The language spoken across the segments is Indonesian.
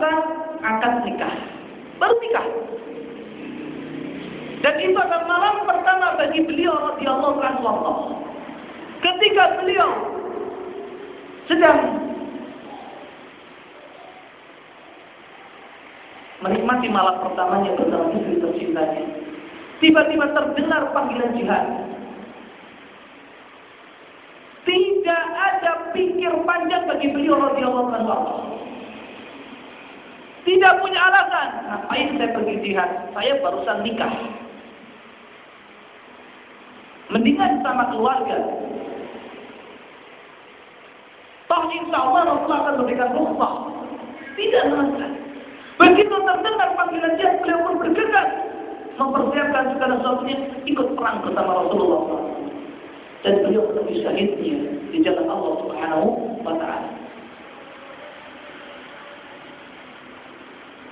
melakukan akad nikah. Baru nikah. Dan itu adalah malam pertama bagi beliau radhiyallahu anhu. Ketika beliau sedang menikmati malam pertamanya bersama istri tercintanya, tiba-tiba terdengar panggilan jihad. Tidak ada pikir panjang bagi beliau radhiyallahu anhu. Tidak punya alasan. Ngapain saya pergi jihad? Saya barusan nikah. Mendingan sama keluarga. Toh insya Allah Rasulullah akan memberikan rukhsah. Tidak alasan. Begitu terdengar panggilan jihad, beliau pun bergegas mempersiapkan segala sesuatunya ikut perang bersama Rasulullah dan beliau menjadi syahidnya di jalan Allah Subhanahu wa taala.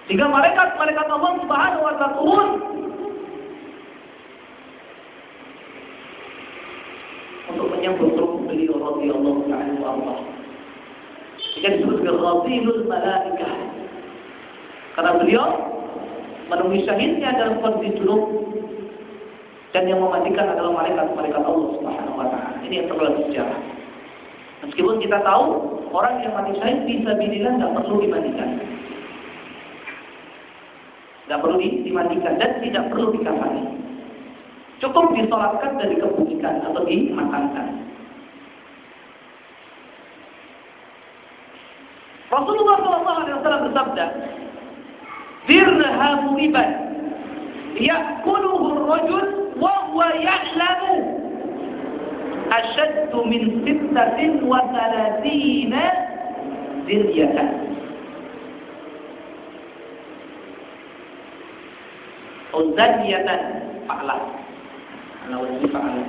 Jika malaikat-malaikat Allah Subhanahu wa taala turun untuk menyambut ruh beliau radhiyallahu taala anhu. Jika disebut ghazilul malaikah. Karena beliau menemui syahidnya dalam kondisi junub dan yang mematikan adalah malaikat-malaikat Allah Subhanahu wa taala. Ini yang terlalu sejarah. Meskipun kita tahu orang yang mati syahid bisa bililah tidak perlu dimandikan. Tidak perlu dimandikan dan tidak perlu dikafani. Cukup disolatkan dan dikebumikan atau dimakamkan. Rasulullah SAW bersabda, dirhamu riban ya'kuluhu ar-rajul wa huwa ya'lamu ashaddu min sittatin wa thalathina diryatan Uzaniyatan fa'la Ala wajib fa'la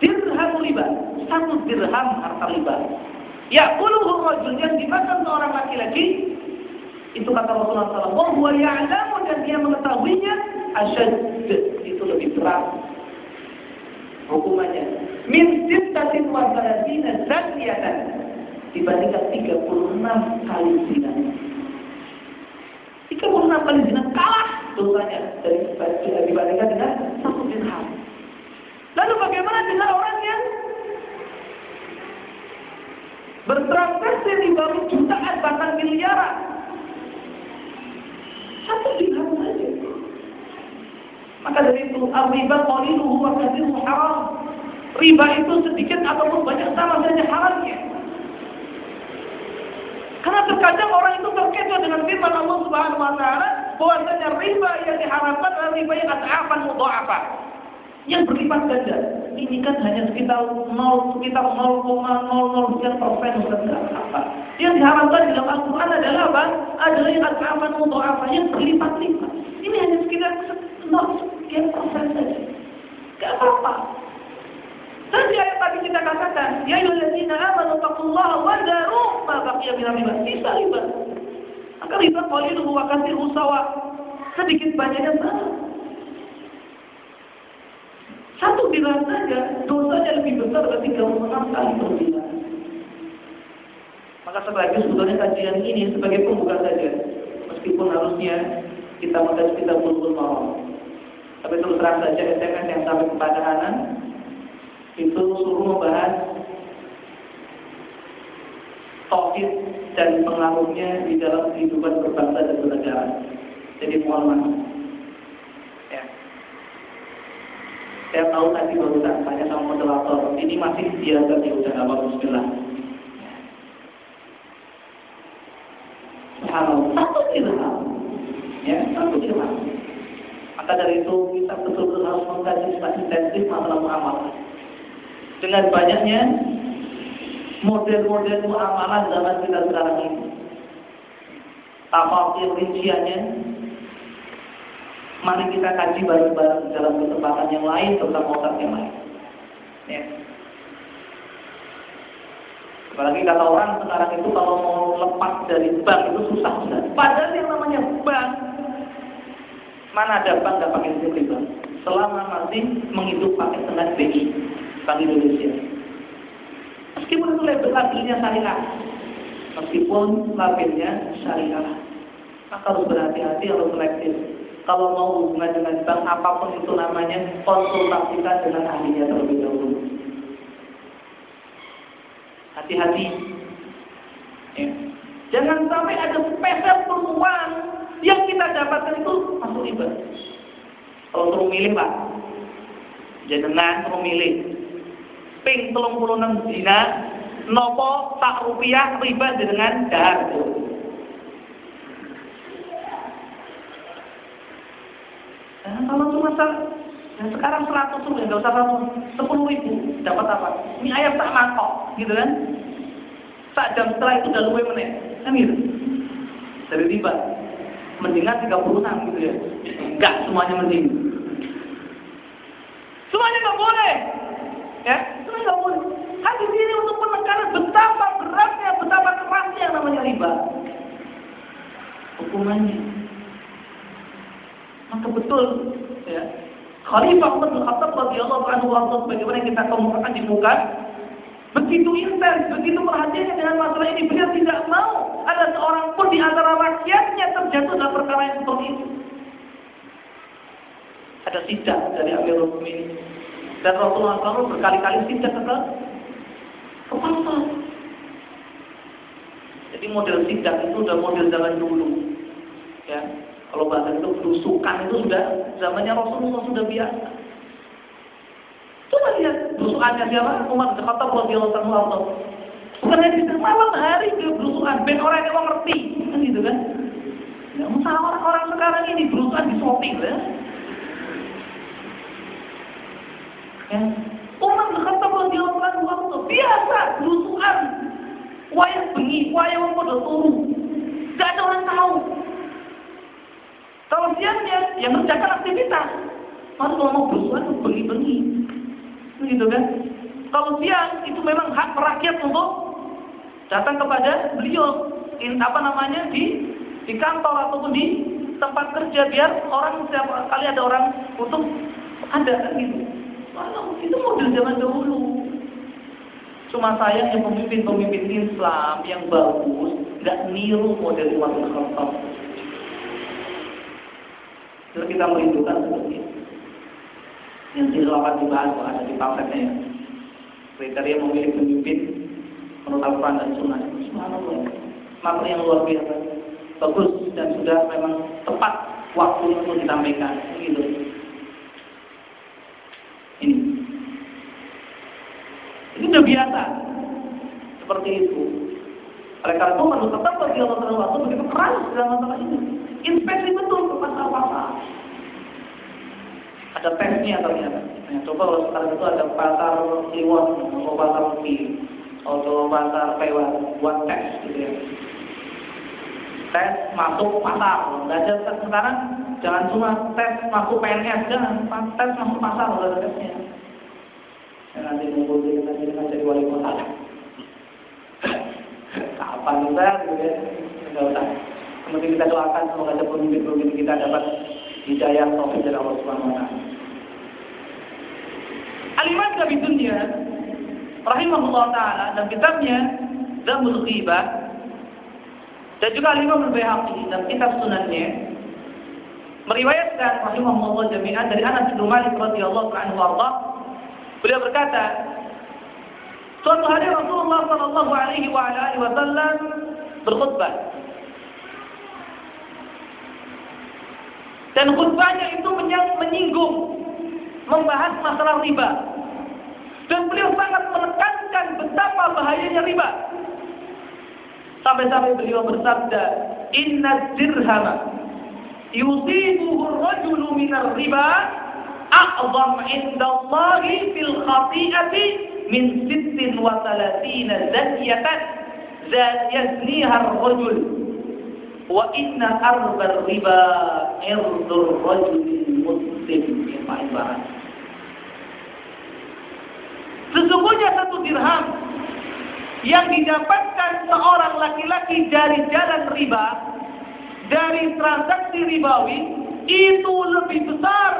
Dirham riba Satu dirham harta riba Ya'kuluhu rajul yang dimakan seorang laki-laki itu kata Rasulullah SAW. Wa huwa ya'lamu dan dia mengetahuinya asyad itu lebih berat hukumannya. Min sittatin wa salatina zaniyatan dibandingkan 36 kali zina. 36 kali zina kalah dosanya dari dibandingkan dengan satu dirham. Lalu bagaimana dengan orang yang bertransaksi bawah jutaan bahkan miliaran satu dirham saja. Maka dari itu, riba qaliluhu wa kathiruhu haram. Riba itu sedikit ataupun banyak sama saja haramnya. Karena terkadang orang itu terkecoh dengan firman Allah Subhanahu wa taala bahwasanya riba yang diharapkan adalah riba yang at'afan mudha'afa. Yang berlipat ganda. Ini kan hanya sekitar 0 sekitar 0,00 sekian persen bukan apa. Yang diharapkan dalam Al-Quran adalah apa? Adalah yang at'afan mudha'afa yang berlipat-lipat. Ini hanya sekitar 0 sekian persen saja. Gak apa-apa. Tadi ayat tadi kita katakan, ya ayyuhalladzina amanu taqullaha wa daru ma baqiya min riba. Bisa riba. Maka riba qaliluhu wa katsiruhu sawa. Sedikit banyaknya sama. Satu bilang saja dosanya lebih besar dari 36 kali berzina. Maka sebagai sebetulnya kajian ini sebagai pembuka saja. Meskipun harusnya kita mengkaji kita bulbul. Tapi terus terang saja SMS yang sampai kepada Hanan itu suruh membahas tauhid dan pengaruhnya di dalam kehidupan berbangsa dan bernegara. Jadi mohon maaf. Ya. Saya tahu tadi barusan tanya sama moderator, ini masih biasa ya udah apa Bismillah. Satu dirham. Ya, satu dirham. Maka dari itu kita betul-betul harus mengkaji secara intensif masalah muamalah. Dengan banyaknya model-model muamalah zaman kita sekarang ini. Tafsir rinciannya mari kita kaji bareng-bareng dalam kesempatan yang lain tentang otak yang lain. Ya. Apalagi kata orang sekarang itu kalau mau lepas dari bank itu susah sudah. Padahal yang namanya bank mana ada bank nggak pakai sistem? Selama masih menghidup pakai dengan BI Bank Indonesia. Meskipun itu label labelnya syariah. Meskipun labelnya syariah. Maka harus berhati-hati, harus selektif. Kalau mau hubungan dengan bank, apa pun itu namanya, konsultasikan dengan ahlinya terlebih dahulu. Hati-hati. Ya. Jangan sampai ada spesial peluang yang kita dapatkan itu masuk riba. Kalau suruh milih pak, jangan suruh milih. Ping enam dina, nopo tak rupiah riba dengan dahar. Nah, kalau cuma dan sekarang seratus ribu, nggak usah seratus, sepuluh ribu, dapat apa? Ini ayam tak mangkok, gitu kan? Tak jam setelah itu udah luwe menit, kan gitu? Dari riba, mendingan 36 gitu ya. Enggak semuanya mending. Semuanya nggak boleh, ya? Semuanya nggak boleh. Hadis ini untuk penekanan betapa beratnya, betapa kerasnya yang namanya riba. Hukumannya. Maka betul, ya. Khalifah Umar bin Khattab radhiyallahu anhu warḍah bagaimana kita kemukakan di muka begitu intens, begitu perhatiannya dengan masalah ini beliau tidak mau ada seorang pun di antara rakyatnya terjatuh dalam perkara yang seperti itu. Ada sidak dari Amirul Mukminin dan Rasulullah SAW berkali-kali sidak ke ke pasar. Jadi model sidak itu udah model zaman dulu. Ya, kalau bahasa itu berusukan itu sudah zamannya Rasulullah sudah biasa. Coba lihat berusukannya siapa? Umar bin Khattab radhiyallahu anhu. Bukannya di malam hari dia berusukan, ben orang yang ngerti, kan gitu kan? Ya, orang-orang sekarang ini berusukan di shopping, ya. Ya. Umar bin Khattab radhiyallahu anhu biasa berusukan. Wayang bengi, wayang pada turu. Gak ada orang tahu. Kalau siangnya, yang mengerjakan aktivitas. Harus kalau mau berusuhan, bengi-bengi. Gitu kan? Kalau siang, itu memang hak rakyat untuk datang kepada beliau. In, apa namanya, di di kantor ataupun di tempat kerja biar orang setiap kali ada orang untuk ada kan gitu. Walau itu model zaman dahulu. Cuma sayangnya pemimpin-pemimpin Islam yang bagus nggak niru model Umar bin Khattab. Terus kita merindukan seperti itu. Yang dilakukan dibahas ada di pamfletnya ya. Kriteria memilih pemimpin menurut Al-Quran dan Sunnah. Subhanallah. Makna yang luar biasa. Bagus dan sudah memang tepat waktu untuk disampaikan. Gitu. Ini. Ini sudah biasa. Seperti itu. Oleh karena itu menurut tetap bagi Allah waktu begitu keras dalam masalah ini. Inspeksi betul ke pasar-pasar. Ada tesnya ternyata. Nah, coba kalau sekarang itu ada pasar Kliwon atau pasar Uki atau pasar Pewan buat tes gitu ya. Tes masuk pasar. Belajar tes sekarang jangan cuma tes masuk PNS, jangan tes masuk pasar udah tesnya. Dan nanti dia nanti dengan jadi wali kota. Kapan kita gitu ya? Usah. Kemudian kita doakan semoga ada pemimpin-pemimpin kita dapat hidayah taufik dari Allah Subhanahu wa taala. Al-Imam Nabi Dunya rahimahullah taala dalam kitabnya Dzamul Ghibah dan juga Al-Imam Al-Baihaqi dalam kitab sunannya meriwayatkan rahimahullah jami'an dari Anas bin Malik radhiyallahu anhu beliau berkata suatu hari Rasulullah sallallahu alaihi wasallam berkhutbah dan khutbahnya itu menyinggung membahas masalah riba. Dan beliau sangat menekankan betapa bahayanya riba. Sampai-sampai beliau bersabda, "Inna dirhama yusibuhu ar-rajulu min ar-riba a'zam 'inda Allah fil khati'ati min 36 zaniyatan yazniha ar-rajul wa inna arba riba irdur rajul Sesungguhnya satu dirham yang didapatkan seorang laki-laki dari jalan riba, dari transaksi ribawi, itu lebih besar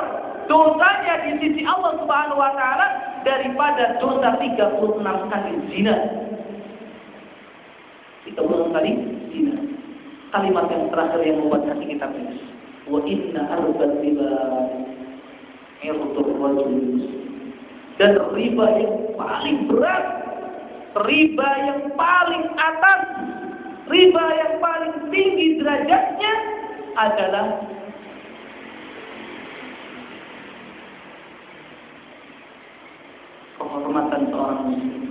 dosanya di sisi Allah Subhanahu wa taala daripada dosa 36 kali zina. Kita ulang kali zina. Kalimat yang terakhir yang membuat hati kita pedas. Wa inna arbat riba dan riba yang paling berat, riba yang paling atas, riba yang paling tinggi derajatnya adalah kehormatan seorang muslim.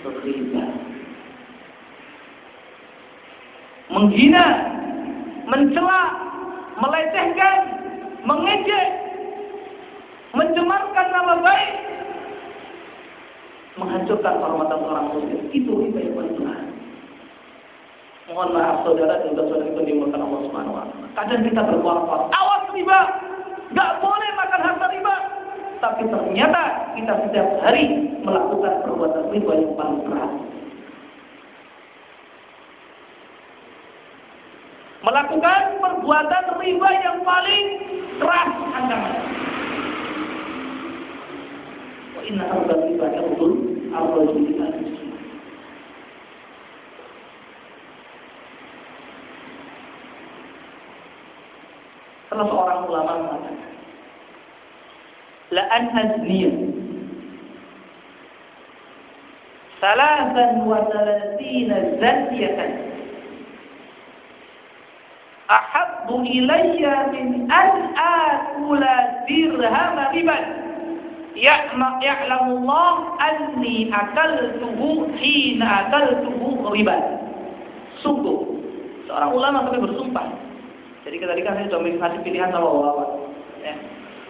Berriba menghina mencela melecehkan mengejek mencemarkan nama baik menghancurkan kehormatan seorang muslim. Itu riba yang berat. Mohon maaf saudara dan saudara itu dimulakan Allah Subhanahu wa taala. Kadang kita berkuat-kuat awas riba nggak boleh tapi ternyata kita setiap hari melakukan perbuatan riba yang paling keras. Melakukan perbuatan riba yang paling keras ancaman. Wa inna arba riba yaqul arba riba Salah seorang ulama la an azniya salasan wa thalathina zaniyatan ahabbu ilayya min an akula dirhama riban ya'lamu Allah anni akaltuhu hina akaltuhu riban sungguh. Seorang ulama sampai bersumpah. Jadi tadi kan saya sudah mengasih pilihan sama ulama ya.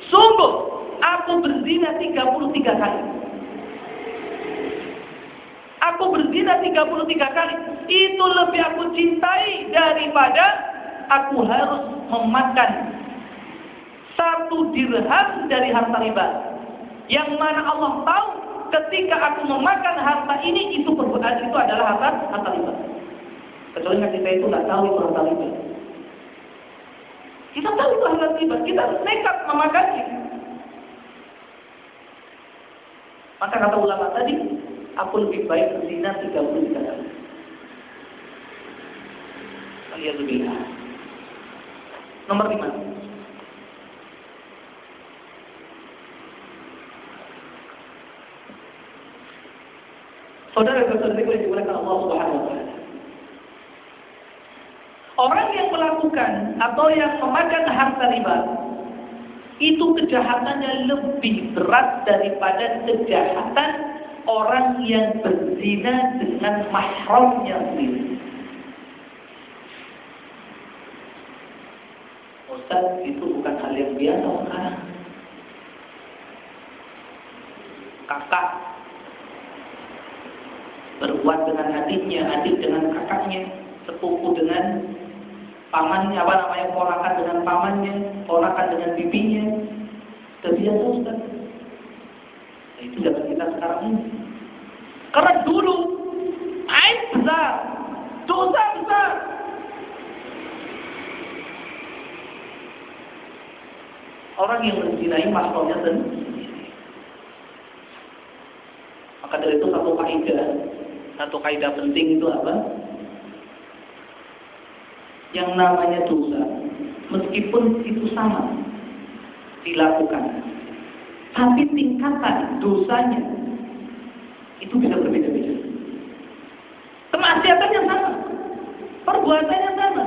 sungguh. Aku berzina 33 kali. Aku berzina 33 kali. Itu lebih aku cintai daripada aku harus memakan satu dirham dari harta riba. Yang mana Allah tahu ketika aku memakan harta ini itu perbuatan itu adalah harta harta riba. Kecuali kita itu nggak tahu itu harta riba. Kita tahu itu harta riba, kita nekat memakannya. Maka kata ulama tadi, aku lebih baik berzina 33 kali. Alhamdulillah. Nomor 5. Saudara saudara yang dimuliakan Allah Subhanahu wa taala. Orang yang melakukan atau yang memakan harta riba itu kejahatannya lebih berat daripada kejahatan orang yang berzina dengan mahramnya sendiri. Ustaz, itu bukan hal yang biasa sekarang. Kakak berbuat dengan adiknya, adik dengan kakaknya, sepupu dengan pamannya apa namanya ponakan dengan pamannya, ponakan dengan bibinya. Sudah biasa Ustaz. Nah, itu zaman kita sekarang ini. Karena dulu aib besar, dosa besar. Orang yang menzinai masalahnya sendiri. Maka dari itu satu kaidah, satu kaidah penting itu apa? Yang namanya dosa meskipun itu sama dilakukan. Tapi tingkatan dosanya itu bisa berbeda-beda. Kemaksiatannya sama perbuatannya sama.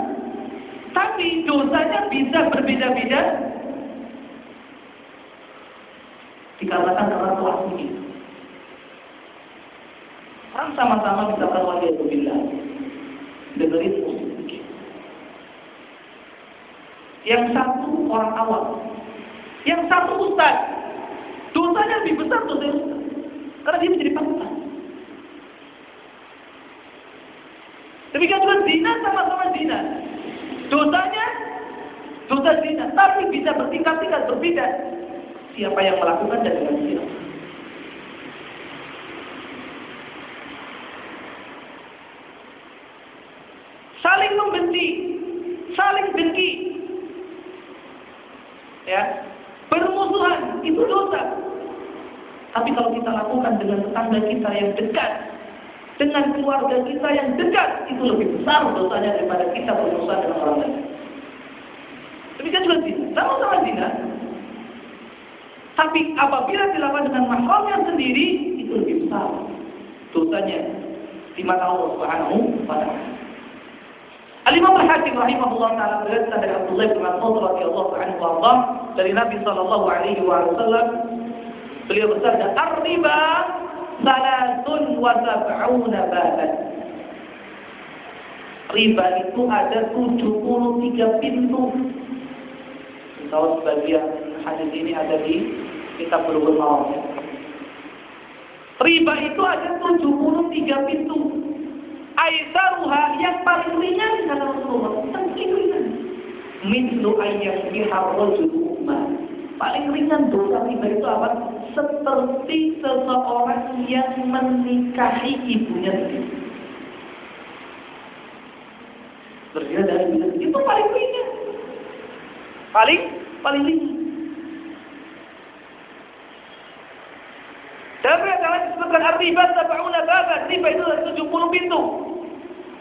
Tapi dosanya bisa berbeda-beda. Dikarenakan karena pelakunya orang sama-sama bisa wajah bila dengerin Yang satu orang awam. Yang satu ustaz. Dosanya lebih besar dosa ustaz. Karena dia menjadi pasukan. Demikian juga zina sama-sama zina. Dosanya dosa zina, tapi bisa bertingkat-tingkat berbeda. Siapa yang melakukan dan dengan siapa. Saling membenci, saling benci, ya bermusuhan itu dosa tapi kalau kita lakukan dengan tetangga kita yang dekat dengan keluarga kita yang dekat itu lebih besar dosanya daripada kita berusaha dengan orang lain. Demikian juga zina, sama-sama zina. Tapi apabila dilakukan dengan mahramnya sendiri itu lebih besar dosanya di mata Allah Subhanahu wa. Al-Imam Al-Hakim rahimahullah taala berkata dari Abdullah bin Mas'ud radhiyallahu anhu wa dari Nabi sallallahu alaihi wasallam beliau bersabda ar-riba salatun wa sab'una baban. Riba itu ada 73 pintu. Tahu sebagian hadis ini ada di kitab Bulughul. Riba itu ada 73 pintu. Aisaruha yang paling ringan kata Rasulullah, paling ringan. Mithlu ayyam bihar rajul Paling ringan dosa riba itu apa? Seperti seseorang yang menikahi ibunya sendiri. Berzina dari itu paling ringan. Paling paling ringan. Tapi disebutkan ar-riba sab'una baban, riba itu 70 pintu.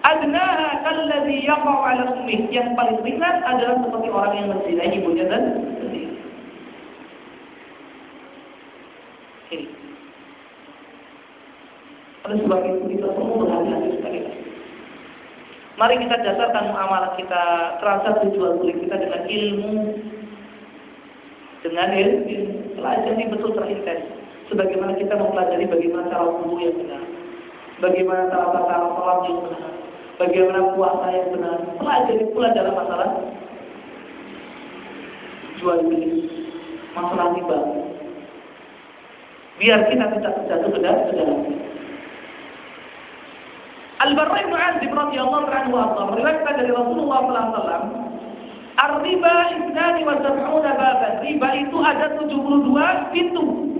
Adnaha kalladhi yaqa'u 'ala ummih. Yang paling ringan adalah seperti orang yang menzinai ibunya dan. Oleh sebab itu kita semua berhati-hati sekali. Mari kita dasarkan muamalah kita, transaksi jual beli kita dengan ilmu, dengan ilmu, pelajari betul terintens sebagaimana kita mempelajari bagaimana cara wudhu yang benar, bagaimana cara tata salat yang benar, bagaimana puasa yang benar. Pelajari pula dalam masalah jual beli, masalah riba. Biar kita tidak terjatuh ke dalam Al-Barra bin Azib radhiyallahu anhu wa dari Rasulullah sallallahu alaihi wasallam. Ar-riba isnani wa sab'una baban. Riba itu ada 72 pintu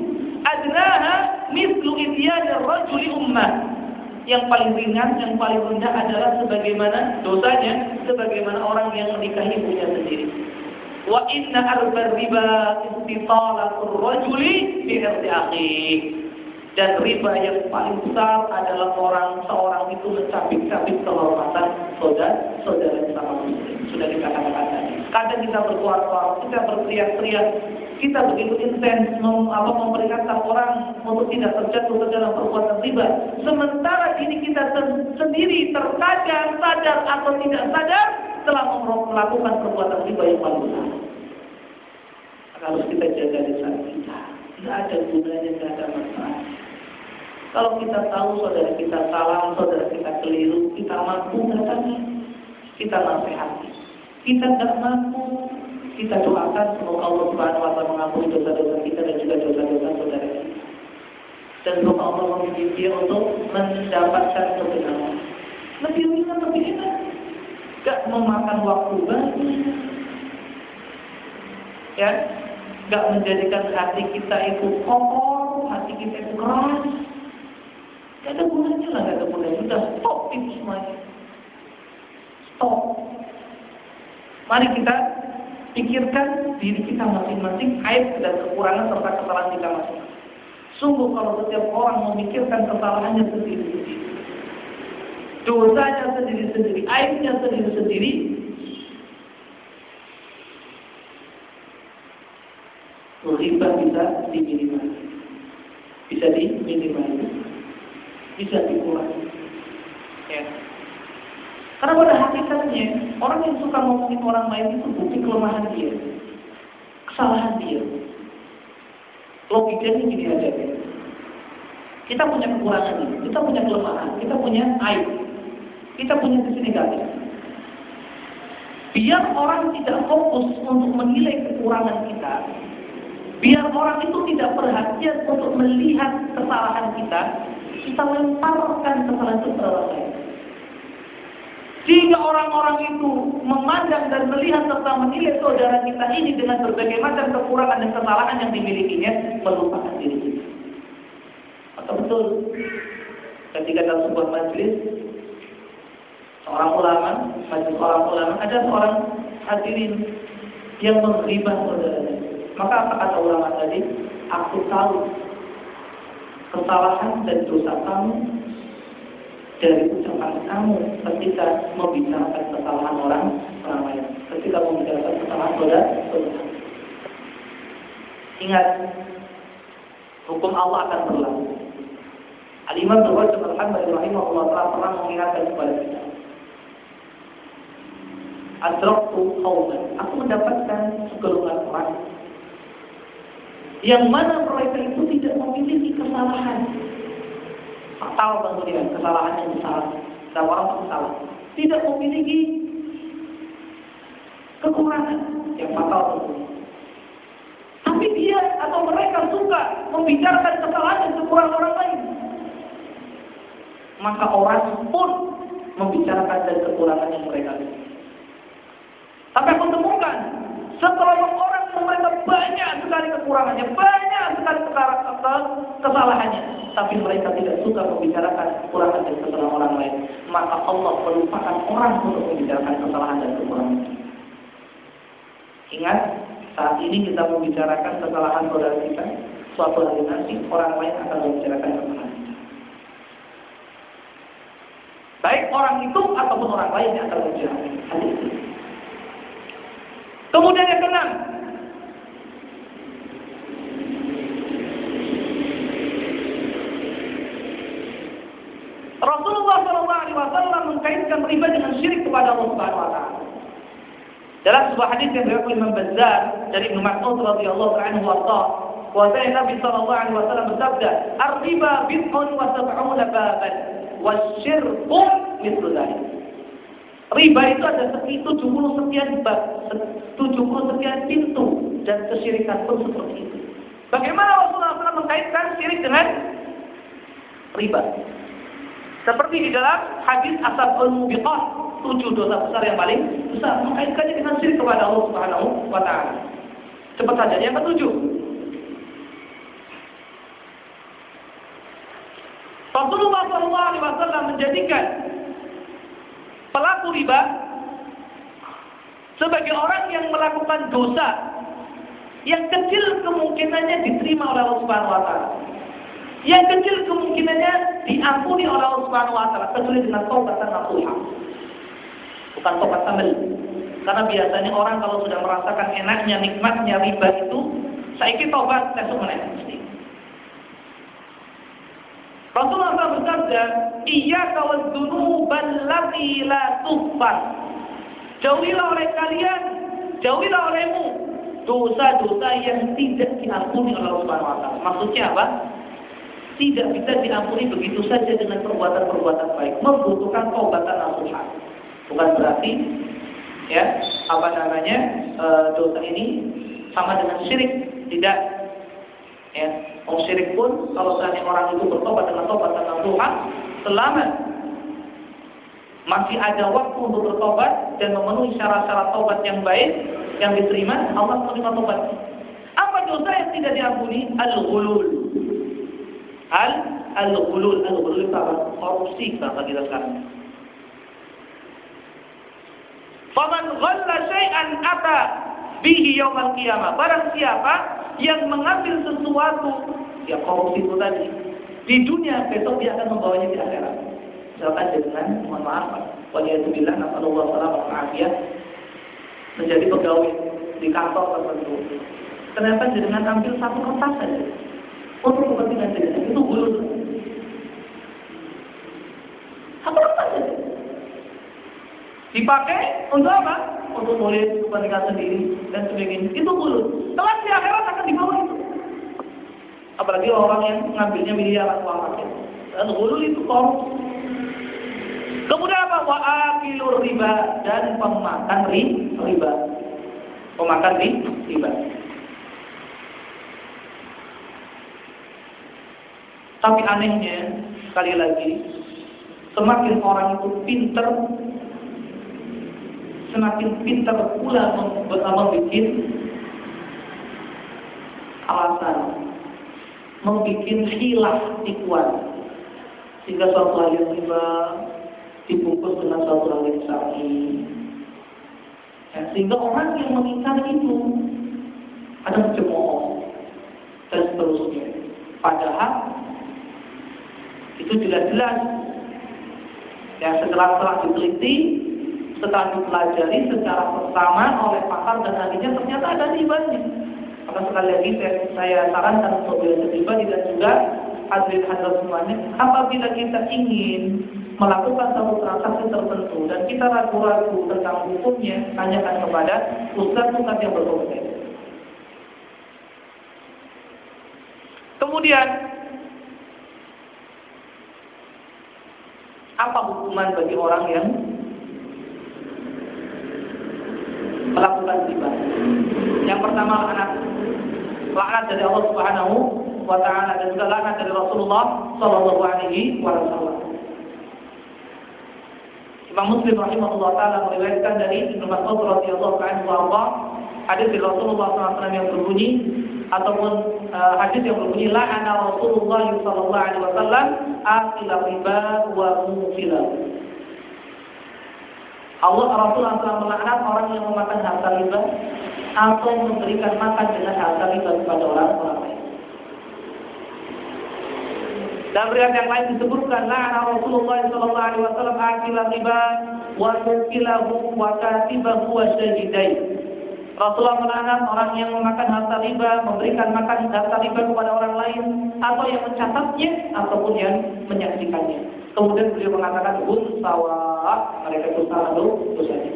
adnaha mislu idyan rajuli ummah yang paling ringan, yang paling rendah adalah sebagaimana dosanya, sebagaimana orang yang menikahi ibunya sendiri. Wa inna arba riba istitalatul rajuli bi akhi. Dan riba yang paling besar adalah orang seorang itu mencabik-cabik kehormatan saudara saudara sama muslim. Sudah dikatakan. Kadang kita berkuar-kuar, kita berteriak-teriak, kita begitu intens mem, apa, memperingatkan orang untuk tidak terjatuh ke dalam perbuatan riba. Sementara diri kita sendiri terkadang sadar atau tidak sadar telah melakukan perbuatan riba yang paling besar. Harus kita jaga lisan kita. Tidak ada gunanya, tidak ada masalah. Kalau kita tahu saudara kita salah, saudara kita keliru, kita mampu datangi, kita nasihati. Kita tidak mampu, kita doakan semoga Allah Subhanahu wa taala mengampuni dosa-dosa kita dan juga dosa-dosa saudara kita. Dan semoga Allah membimbing dia untuk mendapatkan kebenaran. Lebih ringan, lebih enak. Gak memakan waktu banyak. Ya, gak menjadikan hati kita itu kotor, hati kita itu keras. Gak ada gunanya lah, gak ada gunanya. Sudah stop itu semuanya. Stop. Mari kita Pikirkan diri kita masing-masing, aib dan kekurangan serta kesalahan kita masing-masing. Sungguh kalau setiap orang memikirkan kesalahannya sendiri-sendiri, dosanya sendiri-sendiri, aibnya sendiri-sendiri, riba bisa diminimalisir. Bisa diminimalisir. Bisa dikurangi. Ya. Karena pada hakikatnya orang yang suka ngomongin orang lain itu bukti kelemahan dia, kesalahan dia. Logikanya gini aja. Kita punya kekurangan kita punya kelemahan, kita punya aib, kita punya sisi negatif. Biar orang tidak fokus untuk menilai kekurangan kita, biar orang itu tidak perhatian untuk melihat kesalahan kita, kita lemparkan kesalahan itu ke lain. Sehingga orang-orang itu memandang dan melihat serta menilai saudara kita ini dengan berbagai macam kekurangan dan kesalahan yang dimilikinya, melupakan diri kita. Atau betul, ketika dalam sebuah majelis, seorang ulama, majelis orang ulama, ada seorang hadirin yang menghibah saudaranya. Maka apa kata ulama tadi? Aku tahu kesalahan dan dosa kamu dari ucapan kamu ketika membicarakan kesalahan orang orang lain, ketika membicarakan kesalahan saudara saudara. Ingat, hukum Allah akan berlaku. Al-Imam Rajab Al-Hambali rahimahullah telah pernah mengingatkan kepada kita. Adraktu qauman. Aku mendapatkan segolongan orang yang mana mereka itu tidak memiliki kesalahan. Fatal tentunya, kesalahan yang besar. Dan orang pasti salah. Tidak memiliki kekurangan yang fatal tentunya. Tapi dia atau mereka suka membicarakan kesalahan dan kekurangan orang lain. Maka orang pun membicarakan dan kekurangan yang mereka miliki. Tapi aku setelah orang mereka banyak sekali kekurangannya, banyak sekali kesalahannya, tapi mereka tidak suka membicarakan kekurangan dan kesalahan orang lain. Maka Allah melupakan orang untuk membicarakan kesalahan dan kekurangan. Ingat, saat ini kita membicarakan kesalahan saudara kita, suatu hari nanti orang lain akan membicarakan kesalahan kita. Baik orang itu ataupun orang lain yang akan membicarakan. Kemudian yang keenam, Rasulullah SAW mengkaitkan riba dengan syirik kepada Allah Subhanahu Wa Taala. Dalam sebuah hadis yang diriwayatkan Imam Bazzar dari Ibnu Mas'ud radhiyallahu anhu wa bahwasanya Nabi sallallahu alaihi wasallam bersabda, "Ar-riba bid'un wa sab'una baban, wasyirku mithlu dzalik." Riba itu ada 70 sekian bab, 70 sekian pintu dan kesyirikan pun seperti itu. Bagaimana Rasulullah SAW mengkaitkan syirik dengan riba? Seperti di dalam hadis asal al-mubiqah, tujuh dosa besar yang paling besar mengkaitkannya dengan syirik kepada Allah Subhanahu wa taala. Cepat saja yang ketujuh. Rasulullah SAW menjadikan pelaku riba sebagai orang yang melakukan dosa yang kecil kemungkinannya diterima oleh Allah Subhanahu wa taala. Yang kecil kemungkinannya diampuni oleh Allah Subhanahu wa taala kecuali dengan taubat nasuha. Bukan taubat sambil. Karena biasanya orang kalau sudah merasakan enaknya, nikmatnya riba itu, saya kita taubat langsung menang. Rasulullah SAW bersabda, "Iya kawal dzunuban lati la tughfar." Jauhilah oleh kalian, jauhilah olehmu dosa-dosa yang tidak diampuni oleh Allah Subhanahu. Maksudnya apa? Tidak bisa diampuni begitu saja dengan perbuatan-perbuatan baik, membutuhkan taubatan nasuha. Bukan berarti ya, apa namanya? E, dosa ini sama dengan syirik, tidak. Ya, syirik pun kalau seandainya orang itu bertobat dengan tobat tentang Tuhan, selama masih ada waktu untuk bertobat dan memenuhi syarat-syarat tobat yang baik yang diterima, Allah menerima tobat. Apa dosa yang tidak diampuni? Al-ghulul. Al al-ghulul, al-ghulul itu apa? Korupsi kata kita sekarang. Faman ghalla syai'an ata bihi yaumal qiyamah. Barang siapa yang mengambil sesuatu ya korupsi itu tadi di dunia besok dia akan membawanya di akhirat. Misalkan dengan mohon maaf waliyatubillah nasallallahu salam wa menjadi pegawai di kantor tertentu. Ternyata dengan ambil satu kertas saja. Untuk kepentingan diri itu gulung. Satu kertas saja dipakai untuk apa? Untuk tulis kepentingan sendiri dan sebagainya. Itu gulung telah di akhirat akan dibawa itu. Apalagi orang yang mengambilnya miliaran uang rakyat dan hulu itu korupsi kemudian apa? Wa akilur riba dan pemakan riba. Pemakan riba. Tapi anehnya sekali lagi semakin orang itu pinter semakin pintar pula membuat alasan membuat hilaf tikuan sehingga suatu yang tiba dibungkus dengan suatu hal yang syar'i ya, sehingga orang yang mengingkari itu ada mencemooh dan seterusnya. Padahal itu jelas-jelas. Ya, setelah setelah diteliti, setelah dipelajari secara bersama oleh pakar dan ahlinya ternyata ada ribanya. Maka sekali lagi saya, saya sarankan untuk belajar pribadi dan juga hadirin hadirat semuanya, apabila kita ingin melakukan satu transaksi tertentu dan kita ragu-ragu tentang hukumnya, tanyakan kepada ustaz-ustaz yang berkompeten. Kemudian apa hukuman bagi orang yang melakukan riba? Yang pertama laknat. Laknat dari Allah Subhanahu wa taala dan juga laknat dari Rasulullah sallallahu alaihi wasallam. Imam Muslim rahimahullah taala meriwayatkan dari Ibnu Mas'ud radhiyallahu anhu wa hadis dari Rasulullah SAW yang berbunyi ataupun uh, hadis yang berbunyi la'ana Rasulullah sallallahu alaihi wasallam akila riba wa mufila. Allah Rasulullah SAW melaknat orang yang memakan harta riba atau memberikan makan dengan harta riba kepada orang-orang lain. Dan riwayat yang lain disebutkan la'ana Rasulullah sallallahu alaihi wasallam akila riba wa mukilahu wa katibahu wa syahidain. Rasulullah melaknat orang yang memakan harta riba, memberikan makan harta riba kepada orang lain, atau yang mencatatnya, ataupun yang menyaksikannya. Kemudian beliau mengatakan, Bun sawa, mereka itu salah dosanya.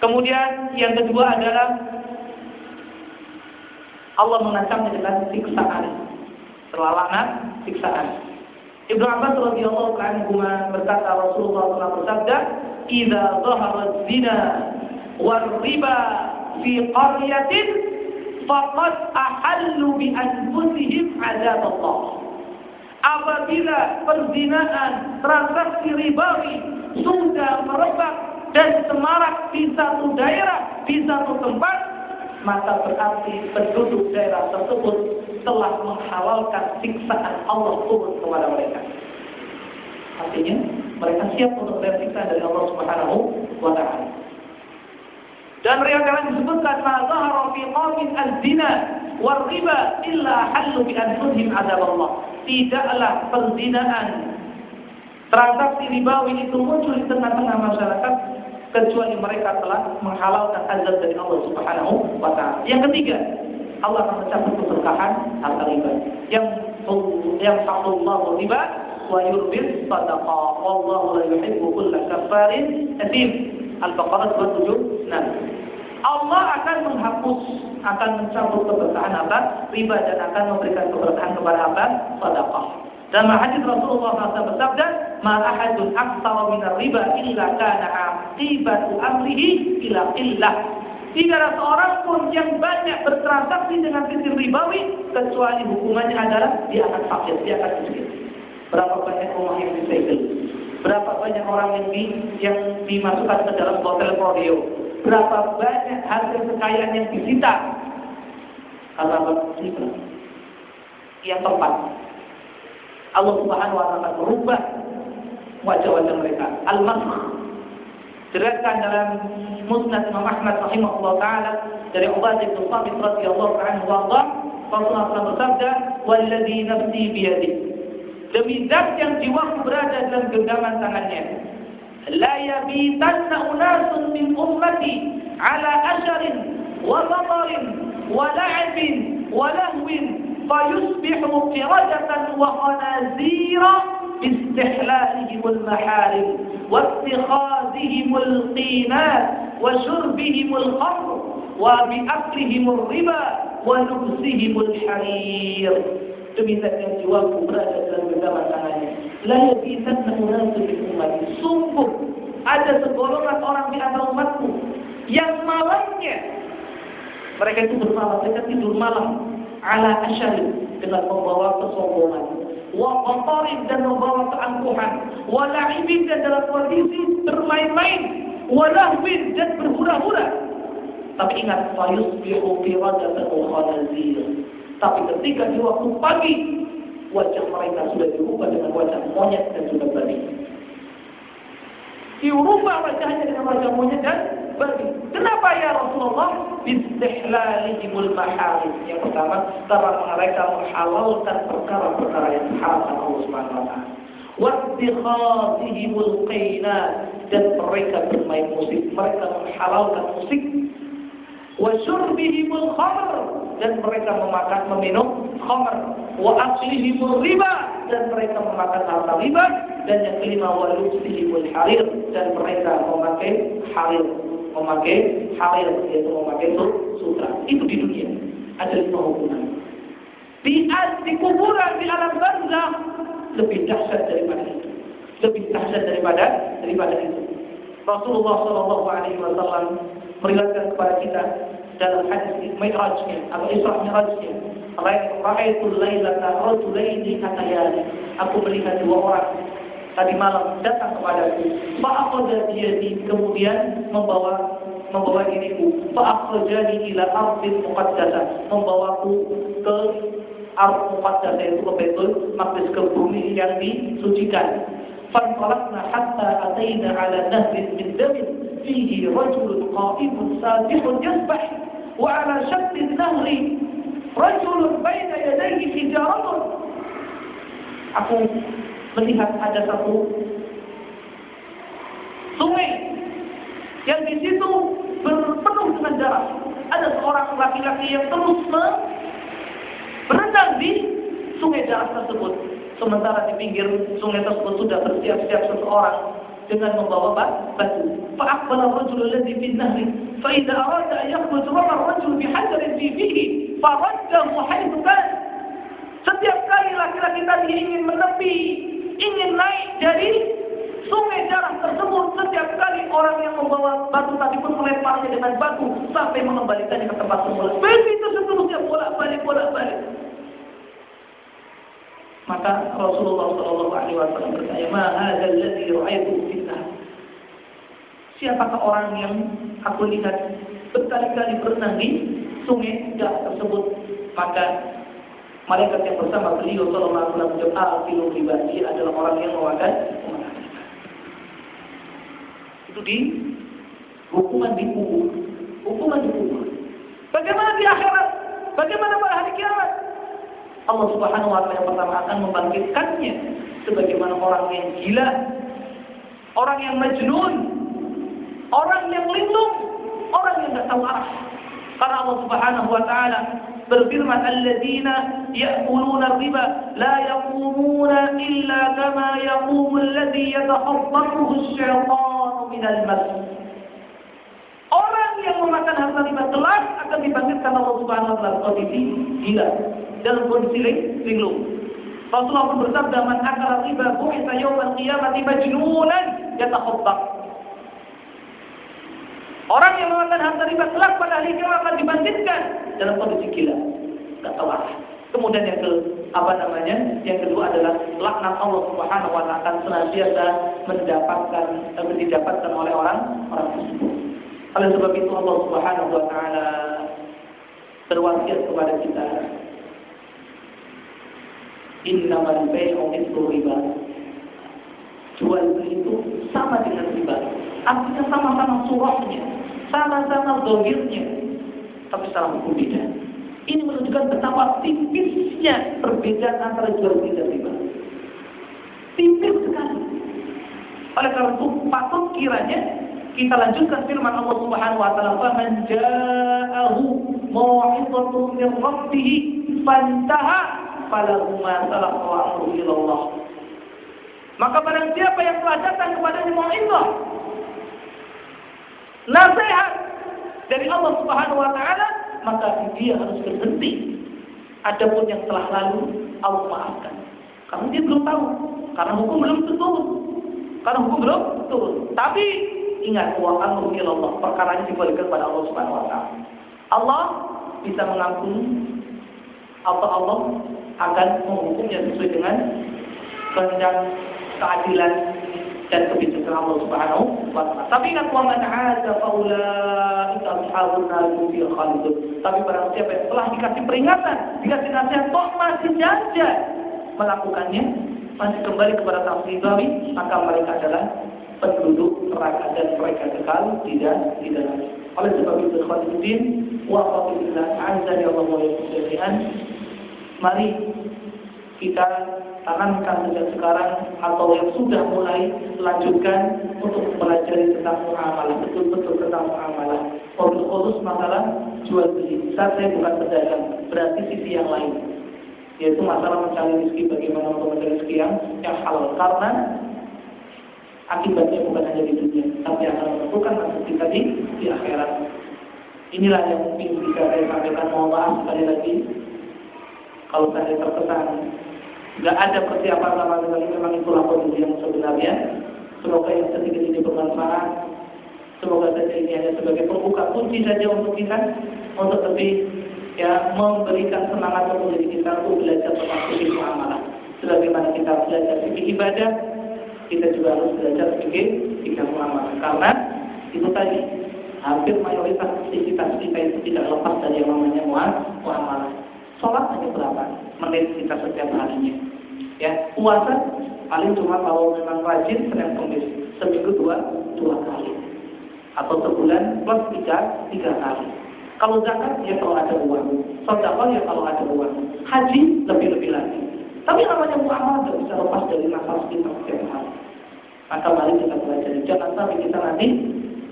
Kemudian yang kedua adalah Allah mengancamnya dengan siksaan. Laknat, siksaan. Ibnu Abbas radhiyallahu anhu berkata Rasulullah telah bersabda, "Idza dhahara zina war riba fi qaryatin faqad ahallu bi anfusihim azab Allah." Apabila perzinaan, transaksi ribawi sudah merebak dan semarak di satu daerah, di satu tempat, maka berarti penduduk daerah tersebut telah menghalalkan siksaan Allah turun kepada mereka. Artinya, mereka siap untuk melihat siksa dari Allah Subhanahu wa taala. Dan riwayat disebutkan ma zahara fi qawmin az-zina war riba illa halu bi anfusihim azab Allah. Tidaklah perzinaan transaksi ribawi itu muncul di tengah-tengah masyarakat kecuali mereka telah menghalalkan azab dari Allah Subhanahu wa taala. Yang ketiga, Allah akan mencabut keberkahan harta riba. Yang yang Allah riba wa yurbis sadaqah. Wallahu la yuhibbu kulla kafarin athim. Al-Baqarah 27. Allah akan menghapus, akan mencabut keberkahan apa? Riba dan akan memberikan keberkahan kepada apa? Sedekah. Dalam hadis Rasulullah SAW bersabda, "Ma ahadun aktsara min riba illa kana aqibatu amrihi ila illah." Tidak ada seorang pun yang banyak bertransaksi dengan sistem ribawi kecuali hukumannya adalah dia akan fakir, dia akan miskin. Berapa banyak rumah yang disegel? Berapa banyak orang yang di, yang dimasukkan ke dalam hotel rodeo? Berapa banyak hasil kekayaan yang disita? Karena riba. Yang tempat. Allah Subhanahu wa taala merubah wajah-wajah mereka. Al-Masakh Diriwayatkan dalam Musnad Imam Ahmad rahimahullah taala dari Ubadah bin Samit radhiyallahu anhu wa Rasulullah SAW bersabda, "Walladzi nafsi biyadi." Demi zat yang jiwaku berada dalam genggaman tangannya. يبيتن أناس من أمتي على أشر ومطر ولعب ولهو فيصبح قرده وخنازير باستحلالهم المحارم واتخاذهم القينات وشربهم الخمر وبأكلهم الربا ولبسهم الحرير demikian yang jiwaku berada dalam genggaman tangannya. La. Sungguh ada segolongan orang di antara umatku yang malamnya mereka itu bermalam, mereka tidur malam ala asyari dengan membawa kesombongan. Wa qatarin dan membawa keangkuhan. Wa la'ibin dan dalam kondisi bermain-main. Wa lahwin dan berhura-hura. Tapi ingat fayusbihu rajatan khanazir. Tapi ketika di waktu pagi wajah mereka sudah dirubah dengan wajah monyet dan juga babi dirubah wajahnya dengan wajah monyet dan babi kenapa ya Rasulullah? Istihlalihimul maharim. Yang pertama, karena mereka menghalalkan perkara-perkara yang haram Allah Subhanahu wa taala. wattikhadhihimul qainat dan mereka bermain musik, mereka menghalalkan musik. Wa syurbihimul khamr. Dan mereka memakan meminum khamr. Wa aklihimul riba. Dan mereka memakan harta riba dan yang kelima wa lubsihimul harir dan mereka memakai harir memakai harir yaitu memakai sutra. Itu di dunia. Ada lima hukuman di, di kuburan di alam barzah lebih dahsyat daripada itu. Lebih dahsyat daripada daripada itu. Rasulullah Shallallahu Alaihi Wasallam meriwayatkan kepada kita dalam hadis Mi'rajnya atau Isra Mi'rajnya. Ra'aitul lailata rajulaini atayani Aku melihat dua orang tadi malam datang kepadaku. Fa'akhadha biyadi kemudian membawa membawa diriku. Fa'akhadhani ila ardin muqaddasah, membawaku ke ardh muqaddasah itu ke betul maksud ke bumi yang disucikan. Fantalaqna hatta ataina ala nahrin min damin fihi rajulun qa'imun sabihun yasbah wa ala shaqqi nahri rajulun bayna yadayhi hijaratun. Aku melihat ada satu sungai yang di situ berpenuh dengan darah. Ada seorang laki-laki yang terus berenang di sungai darah tersebut. Sementara di pinggir sungai tersebut sudah bersiap-siap seseorang dengan membawa batu. Fa'aqbala ar-rajulu alladhi fi an-nahri fa idza arada ar-rajulu bi hajarin fi fihi faraddahu haythu kan. Setiap kali laki-laki tadi ingin menepi, ingin naik dari sungai darah tersebut, setiap kali orang yang membawa batu tadi pun melemparnya dengan batu sampai mengembalikannya ke tempat semula. Begitu seterusnya bolak-balik, bolak-balik. Maka Rasulullah Shallallahu Alaihi Wasallam bertanya, "Mahal ladzi fitnah." Siapakah orang yang aku lihat berkali-kali berenang di sungai darah tersebut? Maka malaikat yang bersama beliau sallallahu alaihi wasallam menjawab afilu riba dia adalah orang yang memakan itu di hukuman di kubur. Hukuman di kubur. Bagaimana di akhirat? Bagaimana pada hari kiamat? Allah subhanahu wa ta'ala yang pertama akan membangkitkannya sebagaimana orang yang gila orang yang majnun orang yang linglung orang yang tidak tahu arah. Karena Allah subhanahu wa ta'ala berfirman alladzina ya'kuluna riba la yaqumuna illa kama yaqumu alladhi yatakhabbathu asy-syaitanu minal mas Orang yang memakan harta riba kelak akan dibangkitkan Allah Subhanahu wa taala kondisi gila dalam kondisi linglung. Rasulullah bersabda man akala riba bu'itha yawmal qiyamati majnunan yatakhabbak. Orang yang memakan harta riba kelak pada hari kiamat akan dibangkitkan dalam kondisi gila, tidak tahu arah. Kemudian yang ke apa namanya? Yang kedua adalah laknat Allah Subhanahu wa taala akan senantiasa mendapatkan atau didapatkan oleh orang orang tersebut. Oleh sebab itu Allah Subhanahu wa taala berwasiat kepada kita Innamal bai'u mithlu riba. Jual beli itu sama dengan riba. Artinya sama-sama surahnya, sama-sama dohirnya, tapi secara hukum beda. Ini menunjukkan betapa tipisnya perbedaan antara jual dan riba. Tipis sekali. Oleh karena itu patut kiranya kita lanjutkan firman Allah Subhanahu wa taala, "Faman ja'ahu mau'izatun min rabbih fantaha falahu ma salafa wa amruhu ila Allah." Maka barang siapa yang telah datang kepadanya mau'izah nasihat dari Allah Subhanahu wa taala, maka dia harus berhenti. Adapun yang telah lalu Allah maafkan. Karena dia belum tahu, karena hukum belum turun. Karena hukum belum turun. Tapi ingat wa amru Allah, perkara ini dibalikan kepada Allah Subhanahu wa taala. Allah bisa mengampuni atau Allah akan menghukumnya sesuai dengan kehendak keadilan dan kebijakan Allah Subhanahu wa taala. Tapi ingat wa man 'ada faulaika ashabun nar fi khalidun. Tapi barang siapa yang telah dikasih peringatan, dikasih nasihat kok masih saja melakukannya, masih kembali kepada tafsir maka mereka adalah penduduk neraka dan mereka kekal tidak di dalam. Oleh sebab itu khawatirin wa qatillah azza ya Allah wa jami'an. Mari kita tanamkan sejak sekarang atau yang sudah mulai lanjutkan untuk mempelajari tentang muamalah betul-betul tentang muamalah khusus masalah jual beli. Saat saya bukan pedagang berarti sisi yang lain. Yaitu masalah mencari rezeki bagaimana untuk mencari rezeki yang yang halal. Karena akibatnya bukan hanya di dunia tapi akan menentukan nasib kita di di akhirat. Inilah yang mungkin bisa saya sampaikan. Mohon maaf sekali lagi. Kalau saya terkesan nggak ada persiapan sama sekali memang itulah kondisi yang sebenarnya. Semoga yang sedikit ini bermanfaat. Semoga saja ini hanya sebagai pembuka kunci saja untuk kita untuk lebih ya memberikan semangat untuk diri kita untuk belajar tentang fikih muamalah. Sebagaimana kita belajar fikih ibadah kita juga harus belajar fikih fikih muamalah. Karena itu tadi hampir mayoritas aktivitas kita itu tidak lepas dari yang namanya muamalah sholat hanya berapa menit kita setiap harinya Ya, puasa paling cuma kalau memang rajin Senin Kamis seminggu dua dua kali atau sebulan plus tiga tiga kali. Kalau zakat ya kalau ada uang, sedekah ya kalau ada uang, haji lebih lebih lagi. Tapi namanya muamalah tidak bisa lepas dari nafas kita setiap hari. Maka mari kita belajar. Jangan sampai kita nanti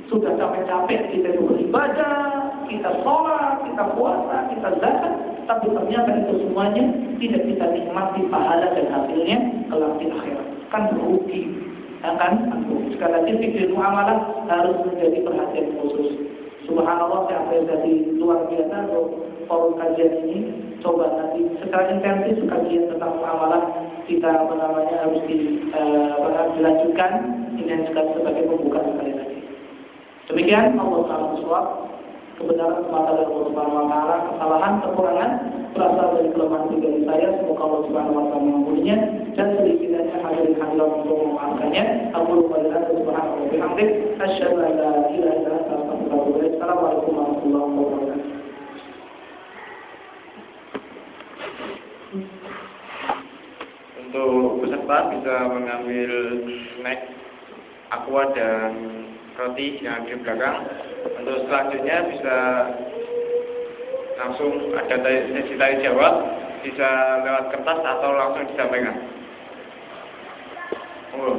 sudah capek-capek kita beribadah, kita sholat, kita puasa, kita zakat, tapi ternyata itu semuanya tidak kita nikmati pahala dan hasilnya kelak di akhirat. Kan rugi. Ya kan? Sekali lagi fikir muamalah harus menjadi perhatian khusus. Subhanallah saya apresiasi luar biasa untuk forum kajian ini. Coba nanti secara intensif kajian tentang muamalah kita apa namanya harus di, uh, dilanjutkan ini sekali sebagai pembuka sekali lagi. Demikian Allah Taala kebenaran semata dari Allah Subhanahu wa taala, kesalahan, kekurangan berasal dari kelemahan pribadi saya, semoga Allah Subhanahu wa taala mengampuninya dan sedikitnya hadirin hadirat untuk memaafkannya. Aku lupa dengan Subhanahu wa bihamdik, asyhadu an la ilaha illa anta astaghfiruka wa atubu Assalamualaikum warahmatullahi wabarakatuh. Untuk peserta bisa mengambil snack aqua dan roti yang di belakang. Untuk selanjutnya bisa langsung ada sesi tanya jawab, bisa lewat kertas atau langsung disampaikan. Oh.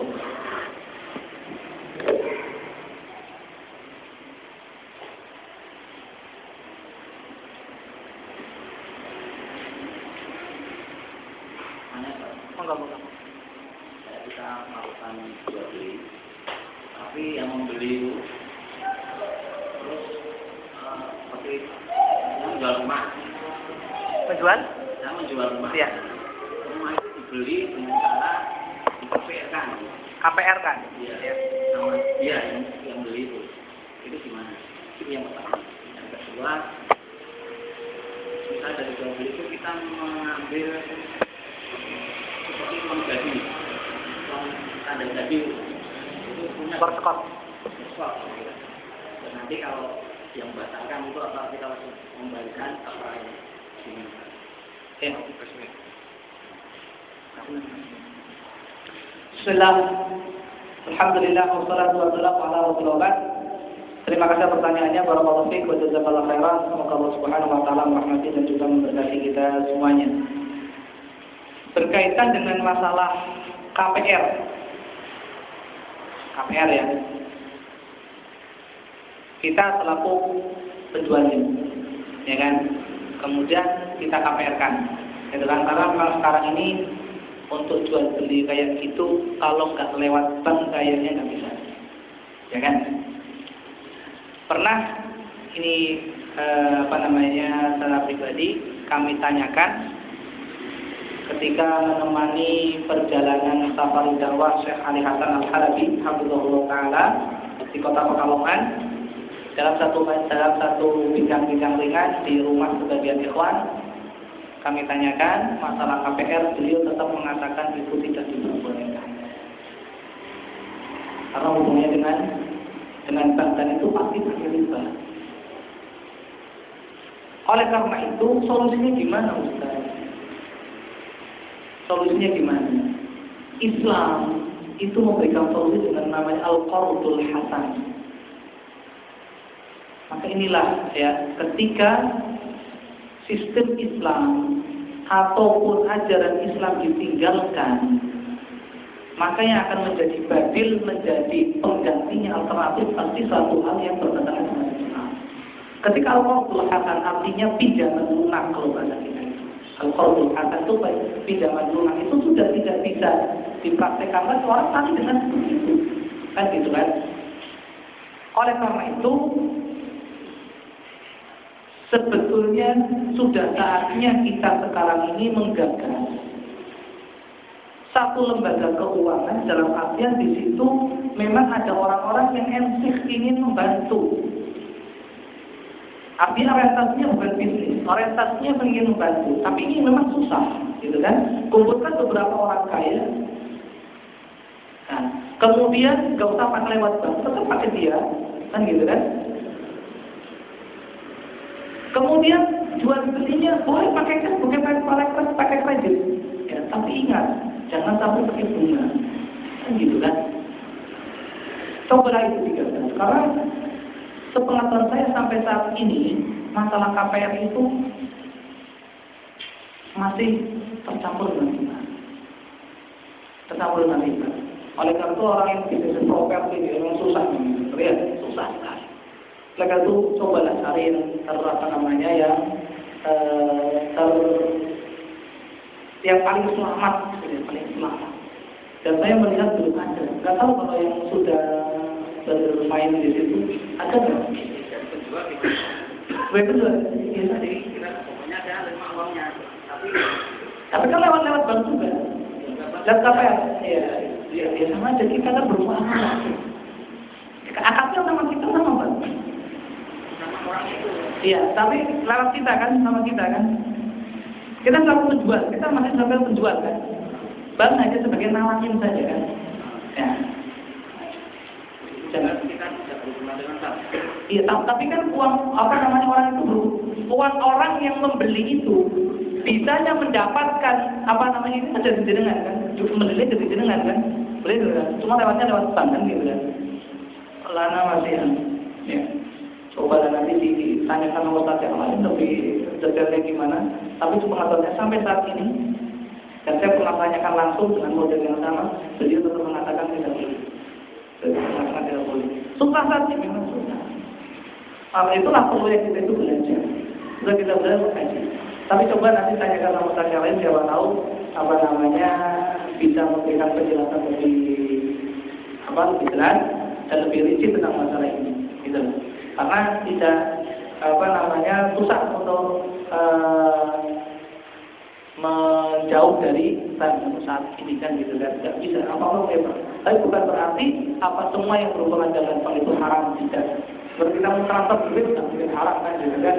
KPR kan? Iya. Nah, iya yang, yang beli itu. Itu gimana? Itu yang pertama. Yang kedua, kita dari jual beli itu kita mengambil seperti uang gaji, uang tanda gaji itu punya persekot. Persekot. Gitu. Dan nanti kalau yang batalkan itu apa kita langsung membalikan apa yang gimana? Oke. Okay. kasih. Bismillah. Alhamdulillah wassalatu wassalamu ala Rasulillah. Terima kasih pertanyaannya barakallahu fiik wa jazakallahu khairan. Semoga Allah Subhanahu wa taala merahmati dan juga memberkati kita semuanya. Berkaitan dengan masalah KPR. KPR ya. Kita selaku penjualnya, ya kan? Kemudian kita KPR kan. Ya, karena sekarang ini untuk jual beli kayak gitu kalau nggak lewat bank kayaknya nggak bisa. Ya kan? Pernah ini eh, apa namanya secara pribadi kami tanyakan ketika menemani perjalanan safari dakwah Syekh Ali Hasan Al Halabi Alhamdulillah Taala di kota Pekalongan dalam satu dalam satu bincang-bincang ringan di rumah sebagian ikhwan kami tanyakan masalah KPR, beliau tetap mengatakan itu tidak diperbolehkan. Karena hubungannya dengan dengan bank dan itu pasti pakai riba. Oleh karena itu, solusinya gimana Ustaz? Solusinya gimana? Islam itu memberikan solusi dengan namanya Al-Qardul Hasan. Maka inilah ya, ketika sistem Islam ataupun ajaran Islam ditinggalkan, maka yang akan menjadi badil, menjadi penggantinya alternatif pasti satu hal yang bertentangan dengan Islam. Ketika al-qardul artinya pinjaman lunak kalau bahasa kita. Al-qardul hasan itu pinjaman lunak itu sudah tidak bisa dipraktekkan lagi orang tadi dengan seperti itu. Kan gitu kan? Oleh karena itu sebetulnya sudah saatnya kita sekarang ini menggagas satu lembaga keuangan dalam artian di situ memang ada orang-orang yang ensik ingin membantu. Artinya orientasinya bukan bisnis, orientasinya ingin membantu. Tapi ini memang susah, gitu kan? Kumpulkan beberapa orang kaya. Nah, kemudian gak usah pakai lewat bank, tetap pakai dia, kan gitu kan? Kemudian jual belinya boleh pakai cash, boleh pakai pakai kredit. Ya, tapi ingat, jangan sampai pakai bunga. Kan gitu kan? Cobalah itu tiga Sekarang sepengetahuan saya sampai saat ini masalah KPR itu masih tercampur dengan kita. Tercampur dengan kita. Oleh karena itu orang yang bisnis properti memang susah, lihat susah karena itu cobalah cari yang ter apa namanya eh, ter yang paling selamat, yang paling selamat. Dan saya melihat belum ada. Gak tahu kalau yang sudah bermain di situ ada nggak? Kedua, iya tadi. Pokoknya ada lima uangnya, tapi tapi kan lewat-lewat bank juga. Dan apa ya? Iya, ya, ya sama aja kita kan berusaha. Akadnya sama kita sama bank. Iya, tapi lewat kita kan sama kita kan. Kita selalu penjual, kita masih sampai penjual kan. Bank hanya sebagai nawarin saja kan. Ya. Jangan kita tidak berhubungan dengan. Iya, tapi kan uang apa namanya orang itu uang orang yang membeli itu bisanya mendapatkan apa namanya ini ada di jenengan kan, membeli dari jenengan kan, beli kan, cuma lewatnya lewat bank kan gitu kan. Lana masih ya. Coba nanti ditanyakan sama Ustaz yang lain lebih detailnya gimana. Tapi pengetahuannya sampai saat ini dan saya pernah tanyakan langsung dengan model yang sama, beliau tetap mengatakan tidak boleh. Beliau mengatakan tidak boleh. Susah saja memang susah. Kalau itulah perlu yang kita itu belajar. Sudah kita belajar kaji. Tapi coba nanti tanyakan sama Ustaz yang lain, siapa tahu apa namanya bisa memberikan penjelasan lebih apa lebih jelas dan lebih rinci tentang masalah ini. Gitu. Karena tidak apa namanya susah untuk uh, menjauh dari Islam saat ini kan gitu kan. Tidak bisa. Apa apa bebas tapi bukan berarti apa semua yang berhubungan dengan bank itu haram. Tidak. Seperti kita mentransfer duit tidak haram kan gitu kan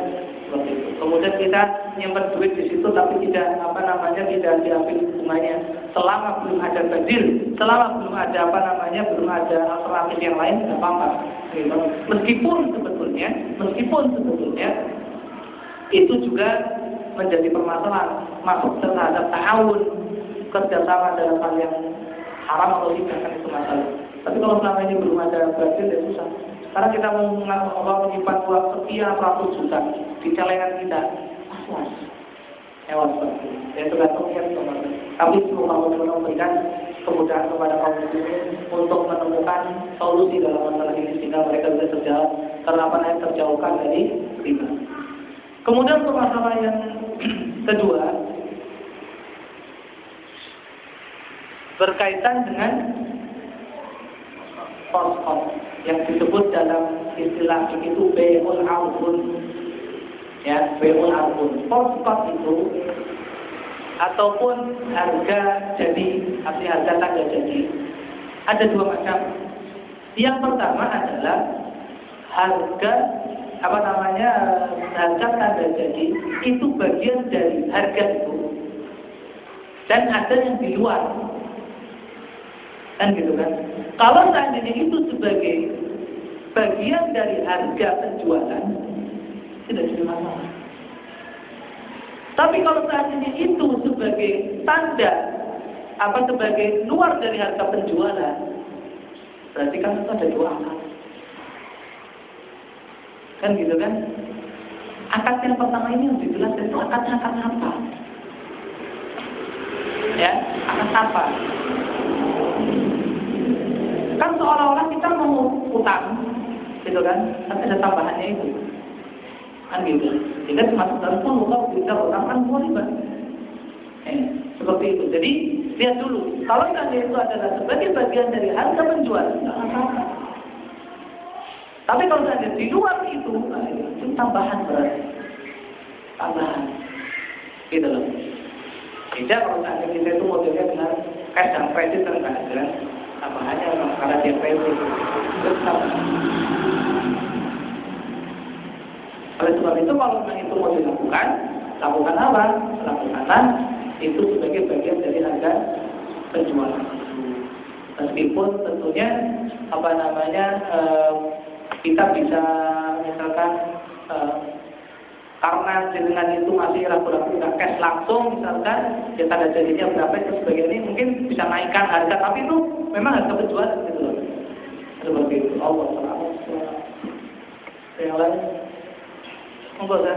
kemudian kita nyimpan duit di situ tapi tidak apa namanya tidak diambil bunganya selama belum ada badil selama belum ada apa namanya belum ada alternatif yang lain tidak apa-apa gitu. meskipun sebetulnya meskipun sebetulnya itu juga menjadi permasalahan masuk terhadap tahun kerjasama dalam hal yang haram atau tidak kan itu masalah. Tapi kalau selama ini belum ada batil ya susah. Karena kita mau menyimpan uang sekian ratus juta di celengan kita, was-was. Hewan seperti itu. Ya tergantung ya teman Tapi semoga Allah memberikan kemudahan kepada kaum muslimin untuk menemukan solusi dalam masalah ini sehingga mereka bisa terjauh karena apa yang terjauhkan dari riba. Kemudian permasalahan yang kedua berkaitan dengan yang disebut dalam istilah itu beul arbun ya beul arbun poskop itu ataupun harga jadi arti harga tanda jadi. Ada dua macam. Yang pertama adalah harga apa namanya harga tanda jadi itu bagian dari harga itu. Dan ada yang di luar. Kan gitu kan? Kalau seandainya itu sebagai bagian dari harga penjualan, tidak jadi masalah. Tapi kalau seandainya itu sebagai tanda apa sebagai luar dari harga penjualan, berarti kan itu ada dua akad. Kan gitu kan? Akad yang pertama ini yang dijelaskan itu akad akad apa? ya akan apa kan seolah-olah kita mau utang gitu kan? Tapi ada tambahannya itu. Kan gitu. Sehingga termasuk dalam pun kita utang kan riba eh, seperti itu. Jadi lihat dulu. Kalau tadi itu adalah sebagai bagian dari harga penjual tapi kalau ada di luar itu nah, itu tambahan berarti. Tambahan. Gitu loh. Tidak kalau ada kita itu modelnya dengan cash dan kredit kan nggak ada tambahannya karena dia kredit itu tambahan oleh sebab itu kalau itu mau dilakukan, lakukan apa? Lakukanlah itu sebagai bagian dari harga penjualan. Meskipun tentunya apa namanya eh, kita bisa misalkan eh, karena dengan itu masih ragu-ragu nggak cash langsung misalkan ya tanda jadinya berapa itu sebagai ini mungkin bisa naikkan harga tapi itu memang harga penjualan gitu loh. Seperti itu. Allah selamat yang lain? Monggo ada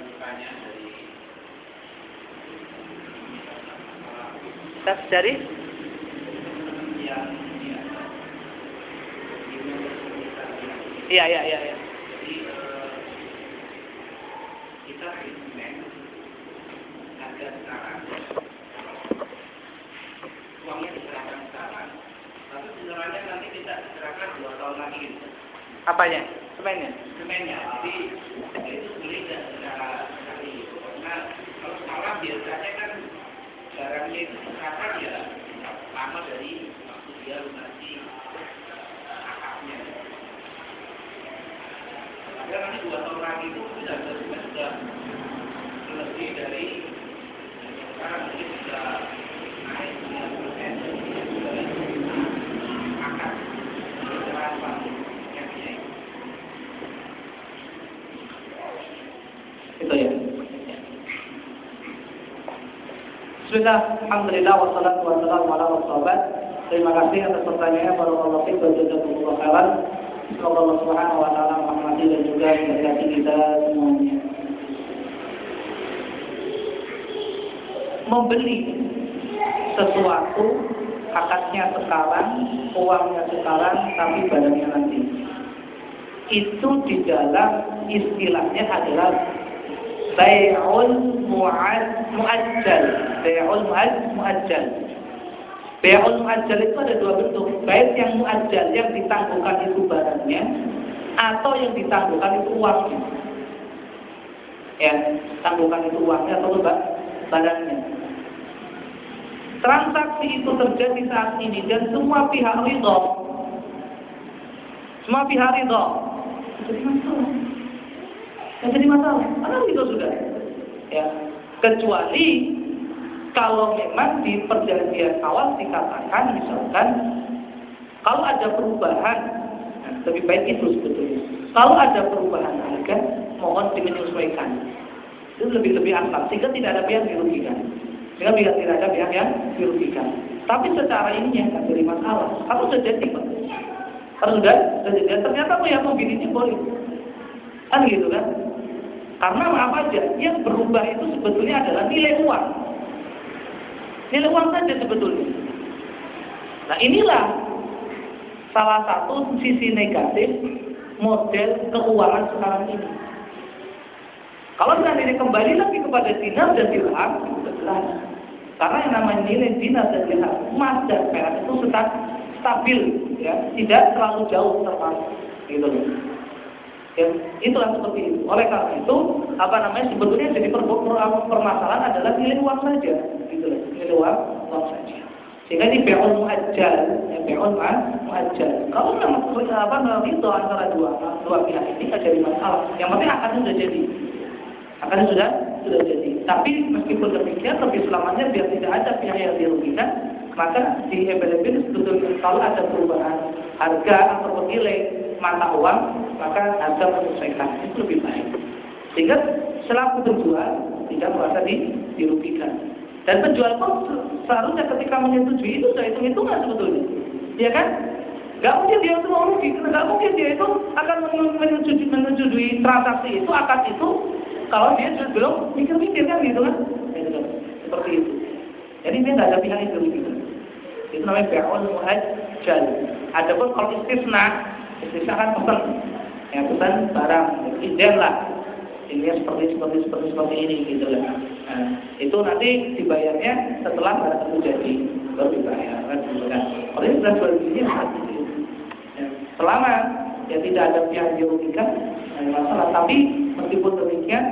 pertanyaan dari Ustaz dari yang Iya, iya, iya, iya. Jadi kita treatment harga sekarang uangnya diserahkan sekarang tapi sebenarnya nanti kita diserahkan dua tahun lagi Apanya? Semennya? semennya jadi itu boleh nggak secara sekali karena kalau salah biasanya kan barangnya itu diserahkan ya lama dari waktu dia lunasi Padahal nanti dua tahun lagi itu sudah sudah sudah lebih dari sekarang mungkin sudah ya. Alhamdulillah, wassalatu wassalamu ala. Terima kasih atas pertanyaannya Barakallahu fiik wa jazakumullah khairan. Semoga Allah Subhanahu wa taala merahmati dan juga memberkati kita semuanya. Membeli sesuatu akadnya sekarang, uangnya sekarang, tapi barangnya nanti. Itu di dalam istilahnya adalah Bay'ul mu'ajjal. Bay'ul mu'ajjal. Bay'ul mu'ajjal itu ada dua bentuk. Baik yang mu'ajjal yang ditangguhkan itu barangnya atau yang ditangguhkan itu uangnya. Ya, tangguhkan itu uangnya atau barangnya. Transaksi itu terjadi saat ini dan semua pihak ridho. Semua pihak ridho. Jadi masalah. Jadi masalah, karena itu sudah. Ya, kecuali kalau memang di perjanjian awal dikatakan misalkan kalau ada perubahan, lebih baik itu sebetulnya. Kalau ada perubahan harga, mohon dimenyesuaikan. Itu lebih-lebih akhlak, sehingga tidak ada pihak dirugikan. Sehingga tidak, tidak ada pihak yang dirugikan. Tapi secara ini yang jadi masalah. Kamu sudah Pak. Kalau sudah, sudah. Ternyata aku yang ini boleh. Kan gitu kan? Karena apa aja, yang berubah itu sebetulnya adalah nilai uang. Nilai uang saja sebetulnya. Nah inilah salah satu sisi negatif model keuangan sekarang ini. Kalau ini kembali lagi kepada dinar dan dirham. Karena yang namanya nilai dinar dan dirham, emas dan perak itu tetap stabil, ya, tidak terlalu jauh terpaut. Gitu Ya, itulah seperti itu. Oleh karena itu, apa namanya sebetulnya jadi per permasalahan adalah nilai uang saja, gitu. Nilai uang, uang saja. Sehingga ini be'un muajjal, ya be'un muajjal. Kalau memang apa itu antara dua dua pihak ini tidak jadi masalah. Yang penting akan sudah jadi. Akan sudah sudah jadi. Tapi meskipun demikian, lebih selamatnya biar tidak ada pihak yang dirugikan, maka di embel-embel sebetulnya kalau ada perubahan harga atau nilai mata uang, maka harga menyesuaikan. Itu lebih baik. Sehingga selaku penjual tidak merasa di, dirugikan. Dan penjual pun seharusnya ketika menyetujui itu sudah hitung-hitungan sebetulnya. Ya kan? Gak mungkin dia itu mau rugi, gak mungkin dia itu akan menyetujui, menyetujui transaksi itu, akad itu, kalau dia belum mikir-mikir kan gitu kan. Gitu kan. Seperti itu. Jadi dia tidak ada pihak itu gitu. Itu namanya bi'ul muhajjal. Adapun kalau istisna, istisna kan pesan. Ya pesan barang, izin lah. Ini seperti seperti seperti seperti ini gitu lah. Nah, itu nanti dibayarnya setelah barang itu jadi baru dibayar kan gitu kan. Kalau ini sudah ya, ya. Selama ya tidak ada pihak dirugikan, masalah. Tapi meskipun demikian,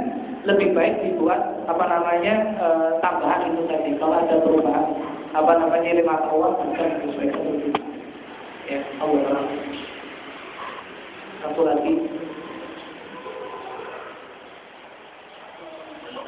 lebih baik dibuat apa namanya e, tambahan itu tadi. Kalau ada perubahan apa namanya lima uang akan disesuaikan begitu. Ya, Allah Satu lagi. Tentang misalnya, eh, seperti contohnya biasa pensusian anak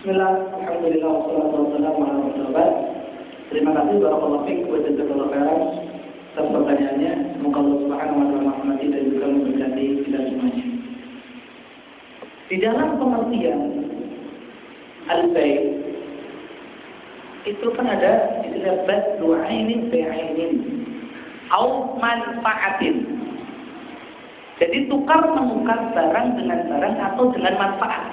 Bismillah, Alhamdulillah, wassalatu wassalamu ala rasulullah Terima kasih Barakallahu fiik wa jazakallahu khairan atas pertanyaannya. Semoga Allah Subhanahu wa taala merahmati dan juga memberkati kita semuanya. Di dalam pengertian al-bay itu kan ada istilah badlu ainin bi ainin au manfaatin. Jadi tukar menukar barang dengan barang atau dengan manfaat.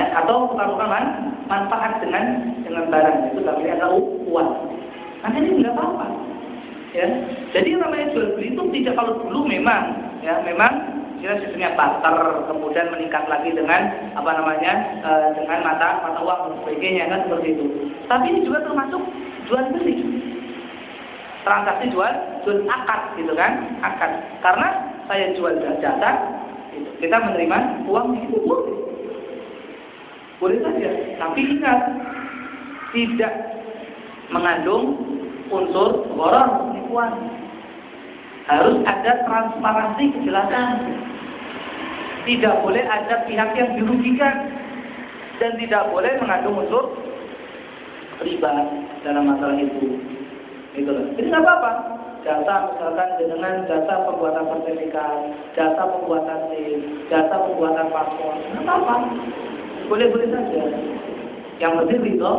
Ya, atau tukar-tukaran manfaat dengan dengan barang itu tapi ada uang. Nah ini nggak apa-apa. Ya, jadi namanya jual beli itu tidak kalau dulu memang ya memang kira sistemnya barter kemudian meningkat lagi dengan apa namanya e, dengan mata mata uang dan sebagainya kan seperti itu. Tapi ini juga termasuk jual beli transaksi jual jual akad gitu kan akad karena saya jual jasa gitu. kita menerima uang itu boleh boleh saja, tapi ingat tidak mengandung unsur borong penipuan. Harus ada transparansi kejelasan. Tidak boleh ada pihak yang dirugikan dan tidak boleh mengandung unsur riba dalam masalah itu. Itulah. Jadi nggak apa-apa. Jasa misalkan dengan jasa pembuatan sertifikat, jasa pembuatan SIM, jasa pembuatan paspor, nggak apa-apa boleh-boleh saja. Yang penting ridho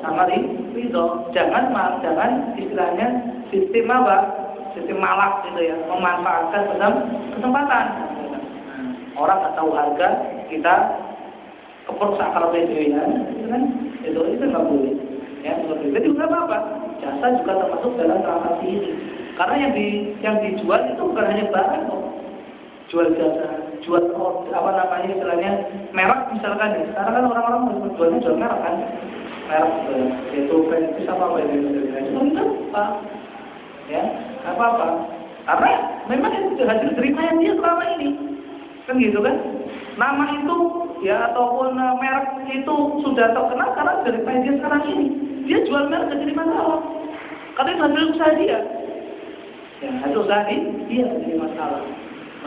sama ridho. Jangan jangan istilahnya sistem apa? Sistem malak gitu ya, memanfaatkan kesempatan. Orang nggak tahu harga, kita kepercayaan kalau itu ya, itu kan itu itu nggak boleh. Ya, seperti itu juga apa-apa. Jasa juga termasuk dalam transaksi ini. Karena yang di yang dijual itu bukan hanya barang kok. Jual jasa, jual apa namanya istilahnya merek misalkan ya. Sekarang kan orang-orang jualnya jual merek kan. Merek itu bisa apa apa itu? Itu apa? Ya apa apa? Karena memang itu hasil yang dia selama ini. Kan gitu kan? Nama itu ya ataupun uh, merek itu sudah terkenal karena dari dia sekarang ini. Dia jual merek jadi masalah. Karena itu hasil usaha dia. Ya hasil usaha dia jadi masalah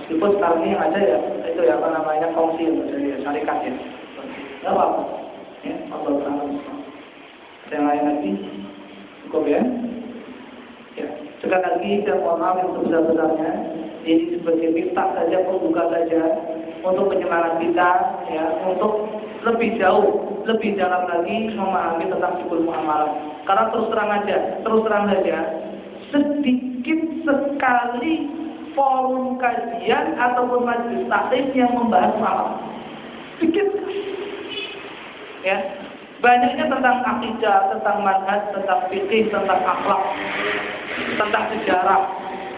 Meskipun sekarang ini yang ada ya itu ya apa namanya kongsi yang dari syarikat ya. Tidak apa-apa. Ya, Allah Taala. Ada yang lain lagi? Cukup ya? Ya. Sekali lagi saya mohon maaf yang sebesar-besarnya. Ini sebagai miftah saja, pembuka saja untuk penyemangat kita ya untuk lebih jauh, lebih dalam lagi memahami tentang syukur muamalah. Karena terus terang aja, terus terang saja, sedikit sekali forum kajian ataupun majelis taklim yang membahas malam. Sedikit. Ya. Banyaknya tentang akidah, tentang manhaj, tentang fikih, tentang akhlak, tentang sejarah.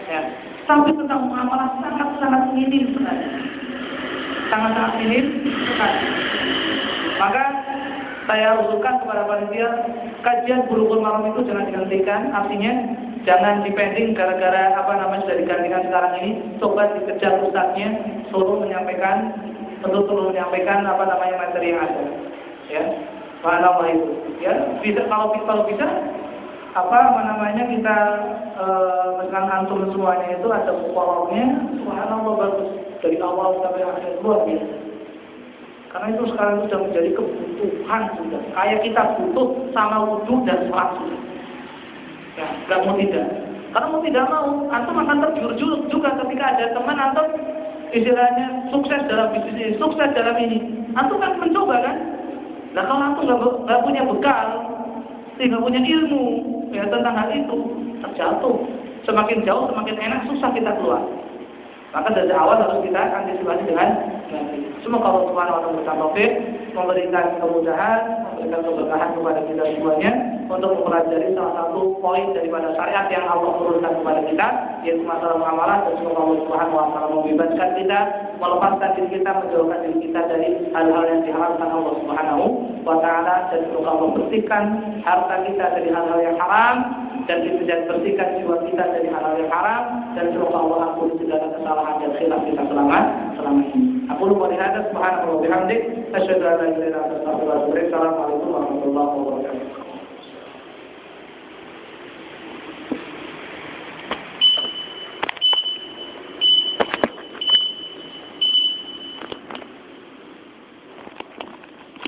Ya. Tapi tentang muamalah sangat-sangat minim sekali. Sangat-sangat minim sekali. Maka saya usulkan kepada panitia kajian burukul malam itu jangan dihentikan. Artinya Jangan dipending gara-gara apa namanya sudah digantikan sekarang ini. Coba dikejar ustadznya, suruh menyampaikan, tentu suruh menyampaikan apa namanya materi yang ada. Ya, Allah itu. Ya, bisa kalau kalau bisa apa namanya kita e, antum semuanya itu ada mukolognya, subhanallah bagus dari awal sampai akhir luar biasa. Karena itu sekarang sudah menjadi kebutuhan sudah. Kayak kita butuh sama wudhu dan sholat sudah. Nggak mau tidak. Karena mau tidak mau, antum akan terjurjur juga ketika ada teman antum istilahnya sukses dalam bisnis ini, sukses dalam ini. Antum kan mencoba kan? Nah kalau antum nggak punya bekal, tidak punya ilmu ya tentang hal itu, terjatuh. Semakin jauh, semakin enak, susah kita keluar. Maka dari awal harus kita antisipasi dengan Semoga Allah Subhanahu wa taala taufik memberikan kemudahan, memberikan keberkahan kepada kita semuanya untuk mempelajari salah satu poin daripada syariat yang Allah turunkan kepada kita yaitu masalah muamalah. Dan semoga Allah Subhanahu wa taala membebaskan kita, melepaskan diri kita, menjauhkan diri kita dari hal-hal yang diharamkan Allah Subhanahu wa taala. Dan semoga Allah harta kita dari hal-hal yang haram dan kita bersihkan jiwa kita dari hal-hal yang haram. Dan semoga Allah ampuni segala kesalahan dan khilaf kita selama selama ini. Aku lupa lihat subhanahu wa bihamdik asyhadu an la ilaha wa. Assalamualaikum warahmatullahi wabarakatuh.